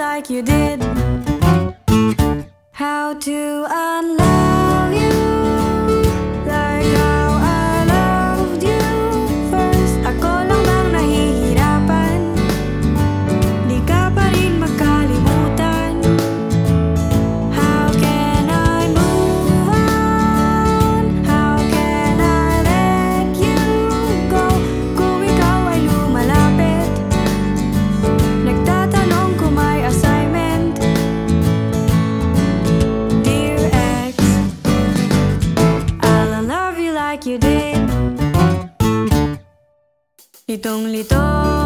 like you did. How to unlock? Litong-lito